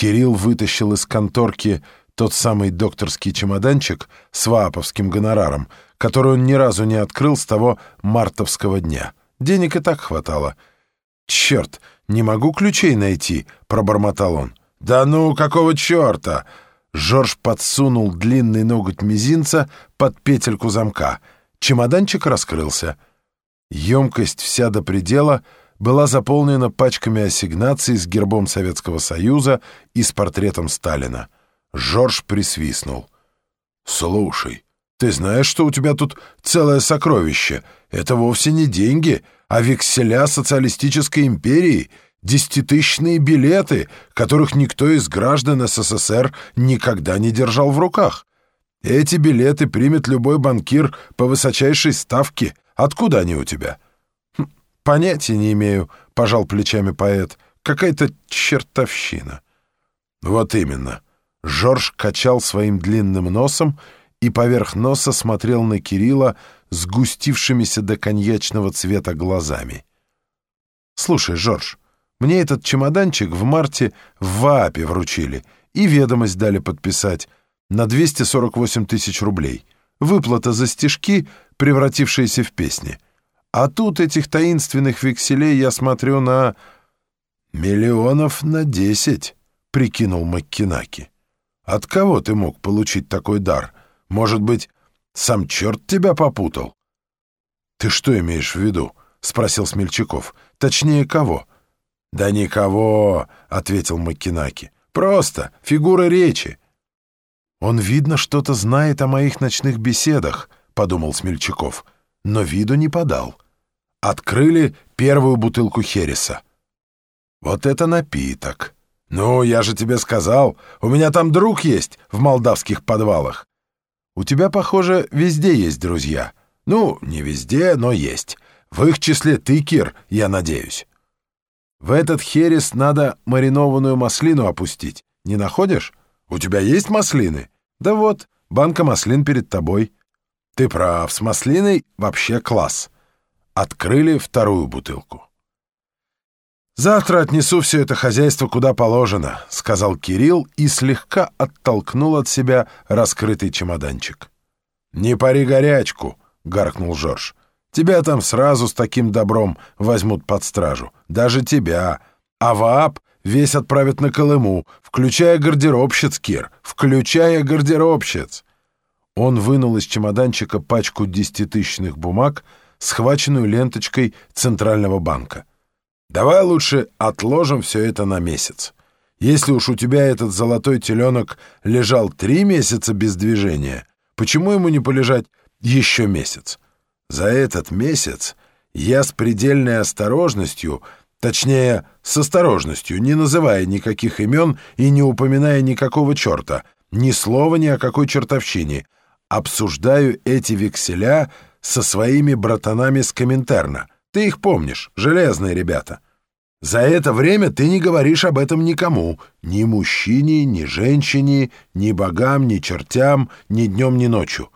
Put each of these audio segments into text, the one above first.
Кирилл вытащил из конторки тот самый докторский чемоданчик с вааповским гонораром, который он ни разу не открыл с того мартовского дня. Денег и так хватало. «Черт, не могу ключей найти», — пробормотал он. «Да ну, какого черта?» Жорж подсунул длинный ноготь мизинца под петельку замка. Чемоданчик раскрылся. Емкость вся до предела была заполнена пачками ассигнаций с гербом Советского Союза и с портретом Сталина. Жорж присвистнул. «Слушай, ты знаешь, что у тебя тут целое сокровище? Это вовсе не деньги, а векселя социалистической империи, десятитысячные билеты, которых никто из граждан СССР никогда не держал в руках. Эти билеты примет любой банкир по высочайшей ставке. Откуда они у тебя?» «Хм, «Понятия не имею», — пожал плечами поэт. «Какая-то чертовщина». «Вот именно». Жорж качал своим длинным носом и поверх носа смотрел на Кирилла с густившимися до коньячного цвета глазами. «Слушай, Жорж, мне этот чемоданчик в марте в ВАПе вручили и ведомость дали подписать на 248 тысяч рублей. Выплата за стишки, превратившиеся в песни. А тут этих таинственных векселей я смотрю на... «Миллионов на десять», — прикинул Маккинаки. От кого ты мог получить такой дар? Может быть, сам черт тебя попутал?» «Ты что имеешь в виду?» — спросил Смельчаков. «Точнее, кого?» «Да никого», — ответил Маккинаки. «Просто фигура речи». «Он, видно, что-то знает о моих ночных беседах», — подумал Смельчаков, но виду не подал. Открыли первую бутылку Хереса. «Вот это напиток!» «Ну, я же тебе сказал, у меня там друг есть в молдавских подвалах». «У тебя, похоже, везде есть друзья». «Ну, не везде, но есть. В их числе ты, Кир, я надеюсь». «В этот херес надо маринованную маслину опустить. Не находишь? У тебя есть маслины?» «Да вот, банка маслин перед тобой». «Ты прав, с маслиной вообще класс». Открыли вторую бутылку. «Завтра отнесу все это хозяйство куда положено», — сказал Кирилл и слегка оттолкнул от себя раскрытый чемоданчик. «Не пари горячку», — гаркнул Жорж. «Тебя там сразу с таким добром возьмут под стражу. Даже тебя. А ВААП весь отправят на Колыму, включая гардеробщиц, Кир, включая гардеробщиц». Он вынул из чемоданчика пачку десятитысячных бумаг, схваченную ленточкой Центрального банка. Давай лучше отложим все это на месяц. Если уж у тебя этот золотой теленок лежал три месяца без движения, почему ему не полежать еще месяц? За этот месяц я с предельной осторожностью, точнее, с осторожностью, не называя никаких имен и не упоминая никакого черта, ни слова ни о какой чертовщине, обсуждаю эти векселя со своими братанами с Коминтерна. Ты их помнишь, железные ребята. За это время ты не говоришь об этом никому, ни мужчине, ни женщине, ни богам, ни чертям, ни днем, ни ночью.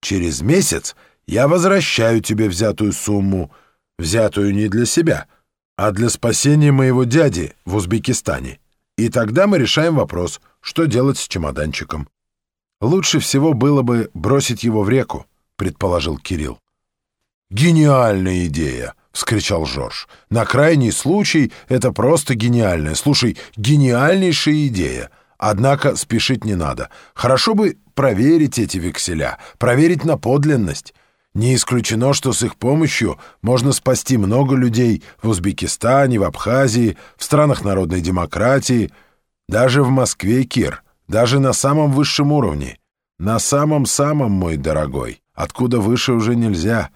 Через месяц я возвращаю тебе взятую сумму, взятую не для себя, а для спасения моего дяди в Узбекистане. И тогда мы решаем вопрос, что делать с чемоданчиком. Лучше всего было бы бросить его в реку, предположил Кирилл. «Гениальная идея!» — вскричал Жорж. «На крайний случай это просто гениальная, слушай, гениальнейшая идея. Однако спешить не надо. Хорошо бы проверить эти векселя, проверить на подлинность. Не исключено, что с их помощью можно спасти много людей в Узбекистане, в Абхазии, в странах народной демократии, даже в Москве, Кир, даже на самом высшем уровне. На самом-самом, мой дорогой, откуда выше уже нельзя».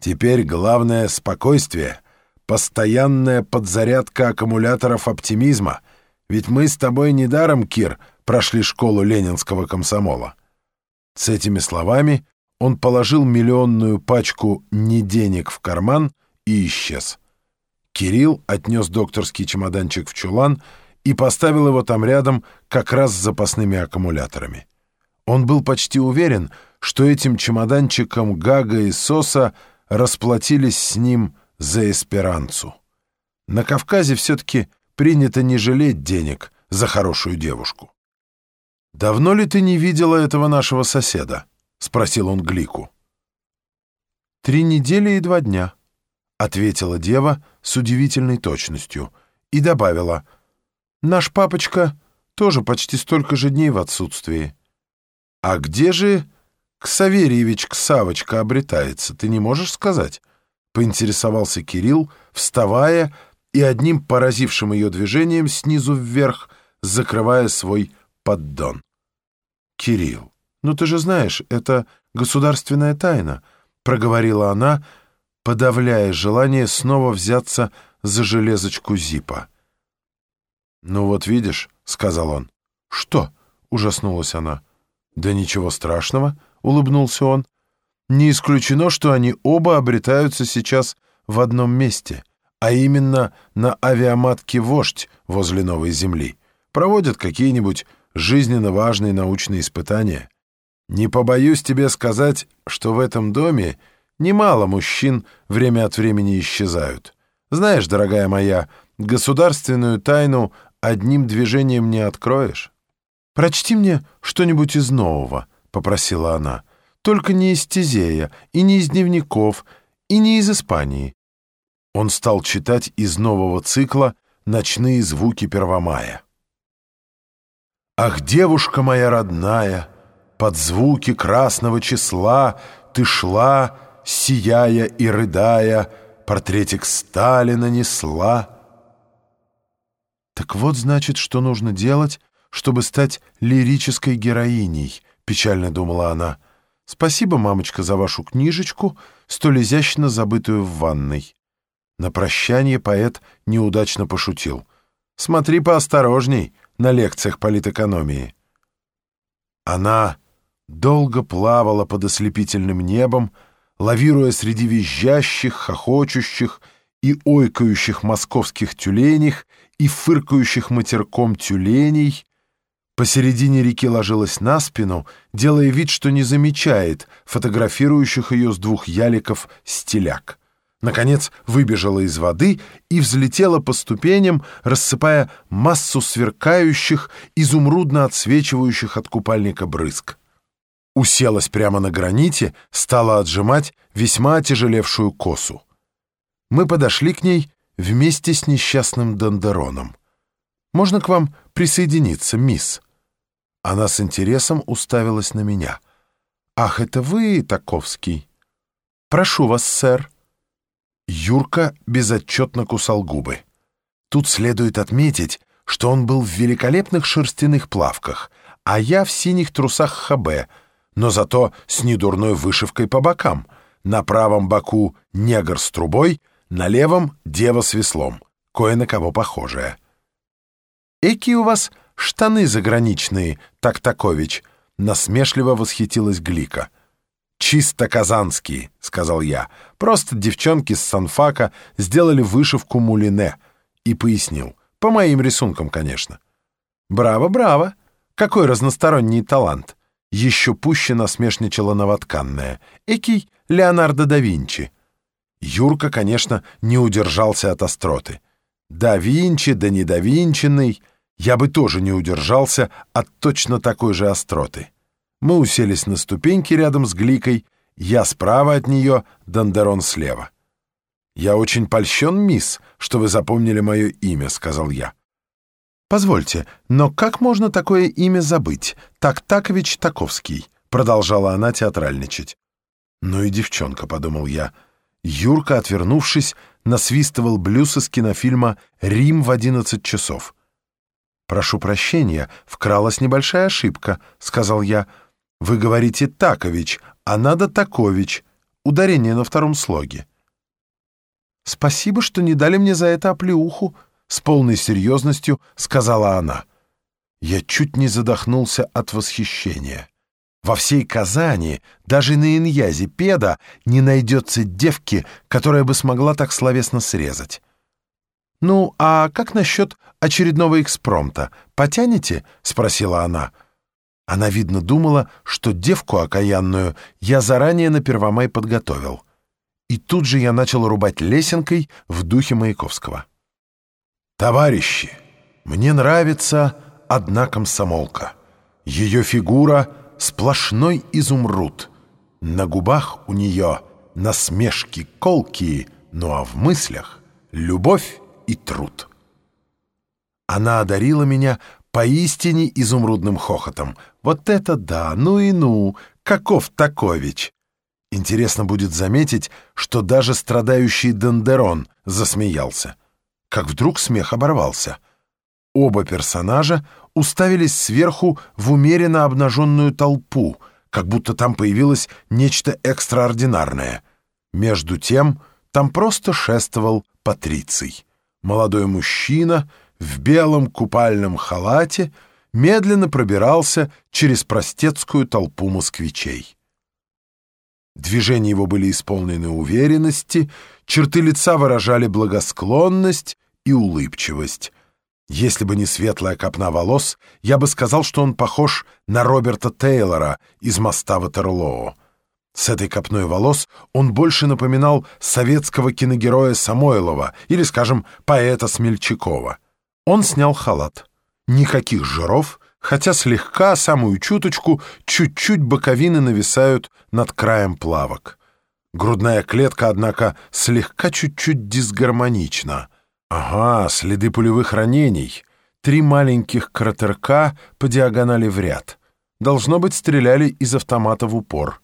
Теперь главное — спокойствие, постоянная подзарядка аккумуляторов оптимизма. Ведь мы с тобой недаром, Кир, прошли школу ленинского комсомола. С этими словами он положил миллионную пачку не денег в карман и исчез. Кирилл отнес докторский чемоданчик в чулан и поставил его там рядом как раз с запасными аккумуляторами. Он был почти уверен, что этим чемоданчиком Гага и Соса — расплатились с ним за эсперанцу. На Кавказе все-таки принято не жалеть денег за хорошую девушку. «Давно ли ты не видела этого нашего соседа?» — спросил он Глику. «Три недели и два дня», — ответила дева с удивительной точностью и добавила. «Наш папочка тоже почти столько же дней в отсутствии». «А где же Ксаверьевич Ксавочка обретается, ты не можешь сказать?» — поинтересовался Кирилл, вставая и одним поразившим ее движением снизу вверх, закрывая свой поддон. «Кирилл, ну ты же знаешь, это государственная тайна», — проговорила она, подавляя желание снова взяться за железочку Зипа. «Ну вот видишь», — сказал он. «Что?» — ужаснулась она. «Да ничего страшного», — улыбнулся он. «Не исключено, что они оба обретаются сейчас в одном месте, а именно на авиаматке «Вождь» возле Новой Земли. Проводят какие-нибудь жизненно важные научные испытания. Не побоюсь тебе сказать, что в этом доме немало мужчин время от времени исчезают. Знаешь, дорогая моя, государственную тайну одним движением не откроешь. «Прочти мне что-нибудь из нового», — попросила она. «Только не из Тизея, и не из дневников, и не из Испании». Он стал читать из нового цикла «Ночные звуки Первомая». «Ах, девушка моя родная, под звуки красного числа ты шла, сияя и рыдая, портретик Сталина несла». «Так вот, значит, что нужно делать, чтобы стать лирической героиней», — печально думала она. «Спасибо, мамочка, за вашу книжечку, столь изящно забытую в ванной». На прощание поэт неудачно пошутил. «Смотри поосторожней на лекциях политэкономии». Она долго плавала под ослепительным небом, лавируя среди визжащих, хохочущих и ойкающих московских тюленях и фыркающих матерком тюленей, посередине реки ложилась на спину, делая вид, что не замечает фотографирующих ее с двух яликов стеляк наконец выбежала из воды и взлетела по ступеням, рассыпая массу сверкающих, изумрудно отсвечивающих от купальника брызг. Уселась прямо на граните, стала отжимать весьма отяжелевшую косу. Мы подошли к ней вместе с несчастным Дондероном. «Можно к вам присоединиться, мисс?» Она с интересом уставилась на меня. «Ах, это вы, Таковский?» «Прошу вас, сэр». Юрка безотчетно кусал губы. Тут следует отметить, что он был в великолепных шерстяных плавках, а я в синих трусах ХБ, но зато с недурной вышивкой по бокам. На правом боку негр с трубой, на левом дева с веслом, кое на кого похожая. «Эки у вас штаны заграничные, Тактакович!» — насмешливо восхитилась Глика — «Чисто казанские», — сказал я. «Просто девчонки с санфака сделали вышивку мулине». И пояснил. По моим рисункам, конечно. «Браво, браво! Какой разносторонний талант!» Еще пуще насмешничала новотканная. «Экий Леонардо да Винчи». Юрка, конечно, не удержался от остроты. Да Винчи, да не да Винчиный. Я бы тоже не удержался от точно такой же остроты. Мы уселись на ступеньки рядом с Гликой, я справа от нее, Дондерон слева. «Я очень польщен, мисс, что вы запомнили мое имя», — сказал я. «Позвольте, но как можно такое имя забыть? Так-такович Таковский», — продолжала она театральничать. «Ну и девчонка», — подумал я. Юрка, отвернувшись, насвистывал блюз из кинофильма «Рим в одиннадцать часов». «Прошу прощения, вкралась небольшая ошибка», — сказал я. Вы говорите «Такович», а надо «Такович». Ударение на втором слоге. «Спасибо, что не дали мне за это оплеуху», — с полной серьезностью сказала она. Я чуть не задохнулся от восхищения. Во всей Казани, даже на Иньязе Педа, не найдется девки, которая бы смогла так словесно срезать. «Ну, а как насчет очередного экспромта? Потянете?» — спросила она. — она, видно, думала, что девку окаянную я заранее на Первомай подготовил. И тут же я начал рубать лесенкой в духе Маяковского. «Товарищи, Мне нравится одна комсомолка. Ее фигура — сплошной изумруд. На губах у нее насмешки колкие, ну а в мыслях — любовь и труд. Она одарила меня поистине изумрудным хохотом. Вот это да, ну и ну, каков Такович! Интересно будет заметить, что даже страдающий Дендерон засмеялся. Как вдруг смех оборвался. Оба персонажа уставились сверху в умеренно обнаженную толпу, как будто там появилось нечто экстраординарное. Между тем там просто шествовал Патриций. Молодой мужчина в белом купальном халате медленно пробирался через простецкую толпу москвичей. Движения его были исполнены уверенности, черты лица выражали благосклонность и улыбчивость. Если бы не светлая копна волос, я бы сказал, что он похож на Роберта Тейлора из «Моста Ватерлоо». С этой копной волос он больше напоминал советского киногероя Самойлова или, скажем, поэта Смельчакова. Он снял халат. Никаких жиров, хотя слегка, самую чуточку, чуть-чуть боковины нависают над краем плавок. Грудная клетка, однако, слегка чуть-чуть дисгармонична. Ага, следы пулевых ранений. Три маленьких кратерка по диагонали в ряд. Должно быть, стреляли из автомата в упор.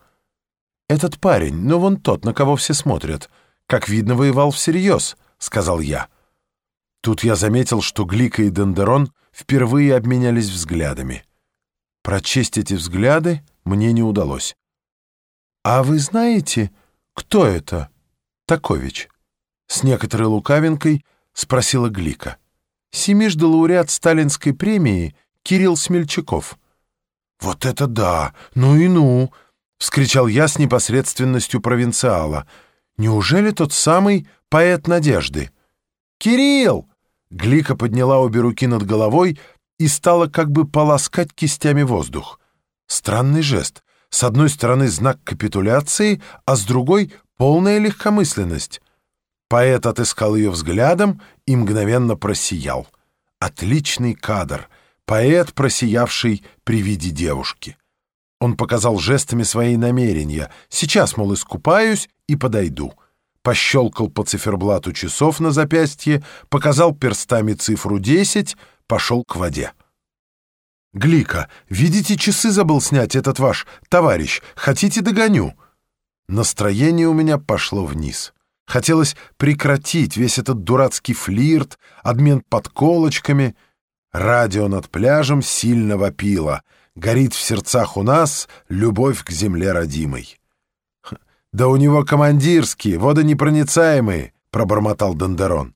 «Этот парень, ну вон тот, на кого все смотрят, как видно, воевал всерьез», — сказал я. Тут я заметил, что Глика и Дендерон впервые обменялись взглядами. Прочесть эти взгляды мне не удалось. «А вы знаете, кто это, Такович?» С некоторой лукавинкой спросила Глика. «Семижды лауреат сталинской премии Кирилл Смельчаков». «Вот это да! Ну и ну!» — вскричал я с непосредственностью провинциала. «Неужели тот самый поэт надежды?» «Кирилл!» Глика подняла обе руки над головой и стала как бы полоскать кистями воздух. Странный жест. С одной стороны знак капитуляции, а с другой — полная легкомысленность. Поэт отыскал ее взглядом и мгновенно просиял. Отличный кадр. Поэт, просиявший при виде девушки. Он показал жестами свои намерения. Сейчас, мол, искупаюсь и подойду пощелкал по циферблату часов на запястье, показал перстами цифру 10, пошел к воде. «Глика, видите, часы забыл снять этот ваш товарищ. Хотите, догоню?» Настроение у меня пошло вниз. Хотелось прекратить весь этот дурацкий флирт, обмен подколочками. Радио над пляжем сильно вопило. Горит в сердцах у нас любовь к земле родимой. «Да у него командирские, водонепроницаемые», — пробормотал Дондерон.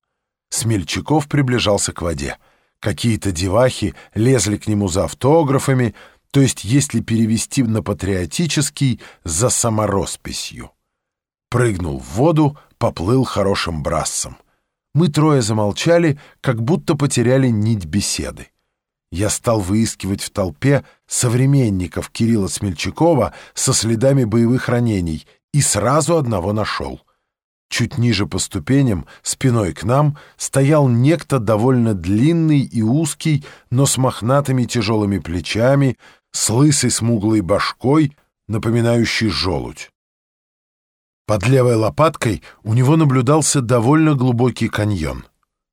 Смельчаков приближался к воде. Какие-то девахи лезли к нему за автографами, то есть, если перевести на патриотический, за саморосписью. Прыгнул в воду, поплыл хорошим брассом. Мы трое замолчали, как будто потеряли нить беседы. Я стал выискивать в толпе современников Кирилла Смельчакова со следами боевых ранений — и сразу одного нашел. Чуть ниже по ступеням, спиной к нам, стоял некто довольно длинный и узкий, но с мохнатыми тяжелыми плечами, с лысой смуглой башкой, напоминающий желудь. Под левой лопаткой у него наблюдался довольно глубокий каньон.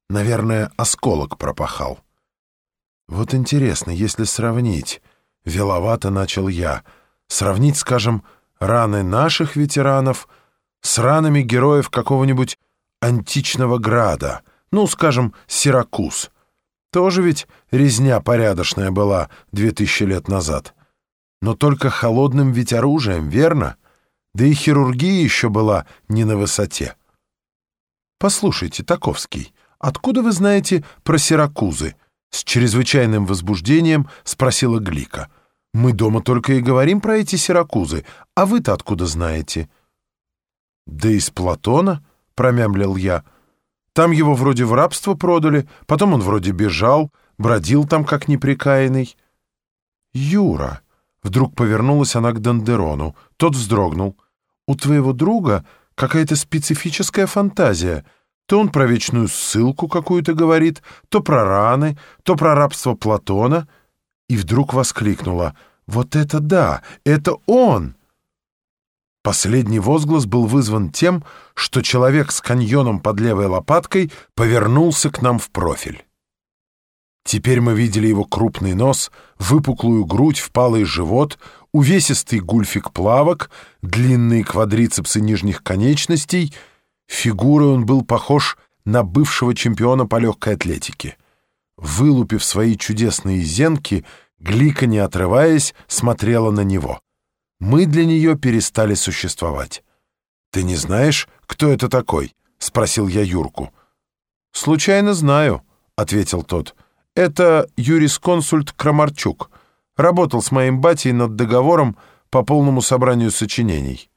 Наверное, осколок пропахал. Вот интересно, если сравнить, веловато начал я, сравнить, скажем, раны наших ветеранов с ранами героев какого-нибудь античного града, ну, скажем, Сиракуз. Тоже ведь резня порядочная была две тысячи лет назад. Но только холодным ведь оружием, верно? Да и хирургия еще была не на высоте. Послушайте, Таковский, откуда вы знаете про Сиракузы? С чрезвычайным возбуждением спросила Глика — мы дома только и говорим про эти Сиракузы, а вы-то откуда знаете?» «Да из Платона», — промямлил я. «Там его вроде в рабство продали, потом он вроде бежал, бродил там как неприкаянный». «Юра», — вдруг повернулась она к Дондерону, тот вздрогнул. «У твоего друга какая-то специфическая фантазия. То он про вечную ссылку какую-то говорит, то про раны, то про рабство Платона. И вдруг воскликнула «Вот это да! Это он!» Последний возглас был вызван тем, что человек с каньоном под левой лопаткой повернулся к нам в профиль. Теперь мы видели его крупный нос, выпуклую грудь, впалый живот, увесистый гульфик плавок, длинные квадрицепсы нижних конечностей. Фигурой он был похож на бывшего чемпиона по легкой атлетике. Вылупив свои чудесные зенки, Глика, не отрываясь, смотрела на него. Мы для нее перестали существовать. «Ты не знаешь, кто это такой?» — спросил я Юрку. «Случайно знаю», — ответил тот. Это юрисконсульт Крамарчук. Работал с моим батей над договором по полному собранию сочинений.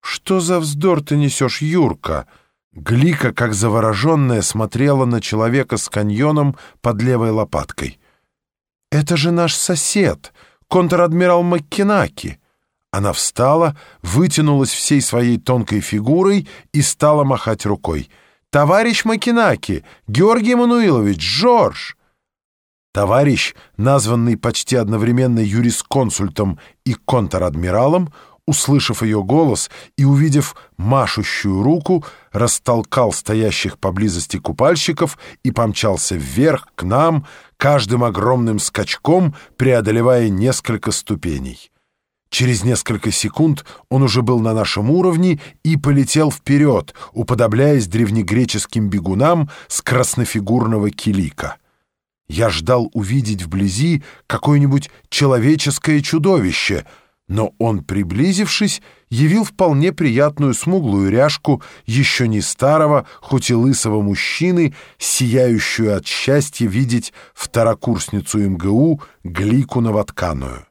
«Что за вздор ты несешь, Юрка?» Глика, как завороженная, смотрела на человека с каньоном под левой лопаткой. «Это же наш сосед, контр-адмирал Маккинаки!» Она встала, вытянулась всей своей тонкой фигурой и стала махать рукой. «Товарищ Макинаки! Георгий Мануилович! Жорж!» Товарищ, названный почти одновременно юрисконсультом и контр-адмиралом, услышав ее голос и увидев машущую руку, растолкал стоящих поблизости купальщиков и помчался вверх к нам, каждым огромным скачком преодолевая несколько ступеней. Через несколько секунд он уже был на нашем уровне и полетел вперед, уподобляясь древнегреческим бегунам с краснофигурного килика. Я ждал увидеть вблизи какое-нибудь человеческое чудовище, но он, приблизившись, явил вполне приятную смуглую ряжку еще не старого, хоть и лысого мужчины, сияющую от счастья видеть второкурсницу МГУ Глику Новотканую.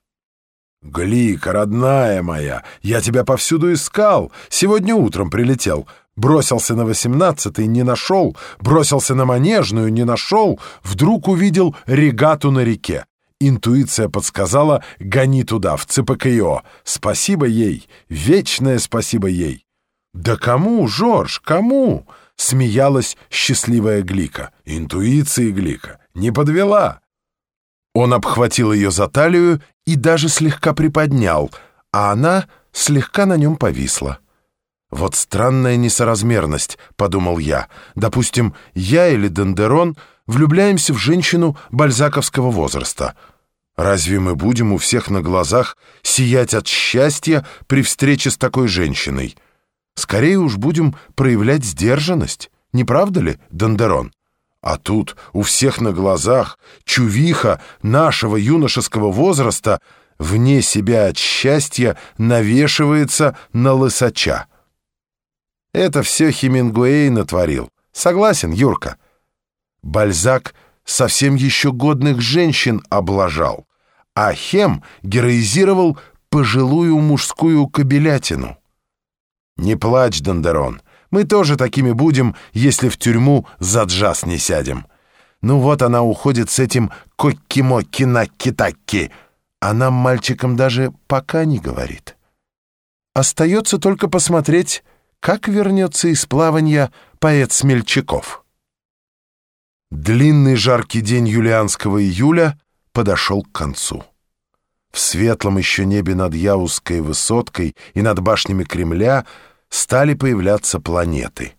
«Глика, родная моя, я тебя повсюду искал, сегодня утром прилетел». Бросился на восемнадцатый, не нашел, бросился на манежную, не нашел, вдруг увидел регату на реке. Интуиция подсказала «гони туда, в ЦПКИО». Спасибо ей, вечное спасибо ей. «Да кому, Жорж, кому?» — смеялась счастливая Глика. Интуиция Глика не подвела. Он обхватил ее за талию и даже слегка приподнял, а она слегка на нем повисла. «Вот странная несоразмерность», — подумал я. «Допустим, я или Дендерон влюбляемся в женщину бальзаковского возраста. Разве мы будем у всех на глазах сиять от счастья при встрече с такой женщиной? Скорее уж будем проявлять сдержанность, не правда ли, Дендерон?» А тут у всех на глазах чувиха нашего юношеского возраста вне себя от счастья навешивается на лысача. Это все Хемингуэй натворил. Согласен, Юрка? Бальзак совсем еще годных женщин облажал, а Хем героизировал пожилую мужскую кобелятину. Не плачь, Дондерон, мы тоже такими будем, если в тюрьму за джаз не сядем. Ну вот она уходит с этим «кокки-мокки-накки-такки», а нам, мальчикам, даже пока не говорит. Остается только посмотреть как вернется из плавания поэт Смельчаков. Длинный жаркий день юлианского июля подошел к концу. В светлом еще небе над Яузской высоткой и над башнями Кремля стали появляться планеты.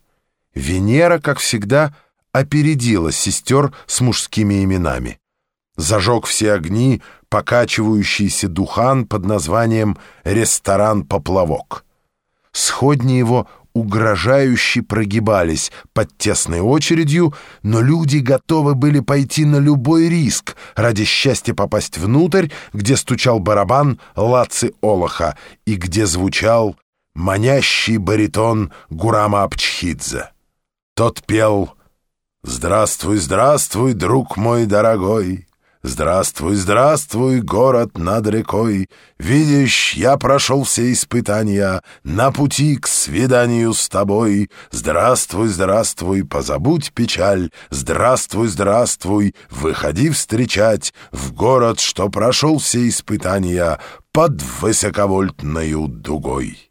Венера, как всегда, опередила сестер с мужскими именами. Зажег все огни покачивающийся духан под названием «Ресторан Поплавок». Сходни его угрожающе прогибались под тесной очередью, но люди готовы были пойти на любой риск ради счастья попасть внутрь, где стучал барабан Лаци Олаха и где звучал манящий баритон Гурама Апчхидзе. Тот пел «Здравствуй, здравствуй, друг мой дорогой!» Здравствуй, здравствуй, город над рекой. Видишь, я прошел все испытания на пути к свиданию с тобой. Здравствуй, здравствуй, позабудь печаль. Здравствуй, здравствуй, выходи встречать в город, что прошел все испытания под высоковольтною дугой.